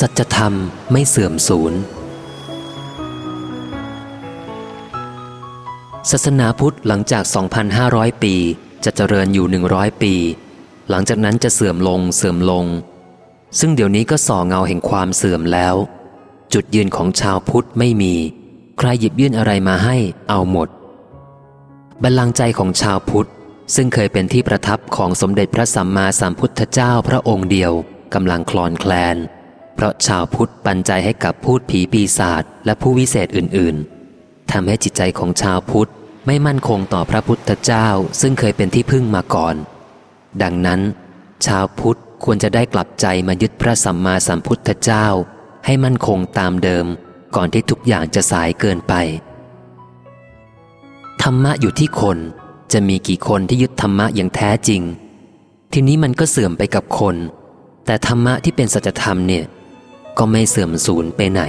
สัจธรรมไม่เสื่อมสูญ ศาสนาพุทธหลังจาก 2,500 ปี จะเจริญอยู่ 100 ปี หลังจากนั้นจะเสื่อมลงเสื่อมลง ซึ่งเดี๋ยวนี้ก็ส่อเงาแห่งความเสื่อมแล้ว จุดยืนของชาวพุทธไม่มี ใครหยิบยื่นอะไรมาให้เอาหมด บัลลังก์ใจของชาวพุทธ ซึ่งเคยเป็นที่ประทับของสมเด็จพระสัมมาสัมพุทธเจ้าพระองค์เดียวกำลังคลอนแคลน เพราะชาวพุทธปันใจให้กับพูดผีปีศาจและผู้วิเศษอื่น ๆทำให้จิตใจของชาวพุทธไม่มั่นคงต่อพระพุทธเจ้าซึ่งเคยเป็นที่พึ่งมาก่อน ดังนั้น ชาวพุทธควรจะได้กลับใจมายึดพระสัมมาสัมพุทธเจ้า ให้มั่นคงตามเดิม ก่อนที่ทุกอย่างจะสายเกินไป ธรรมะอยู่ที่คนจะมีกี่คนที่ยึดธรรมะอย่างแท้จริง ทีนี้มันก็เสื่อมไปกับคน แต่ธรรมะที่เป็นสัจธรรมเนี่ย ก็ไม่เสื่อมสูญไปไหน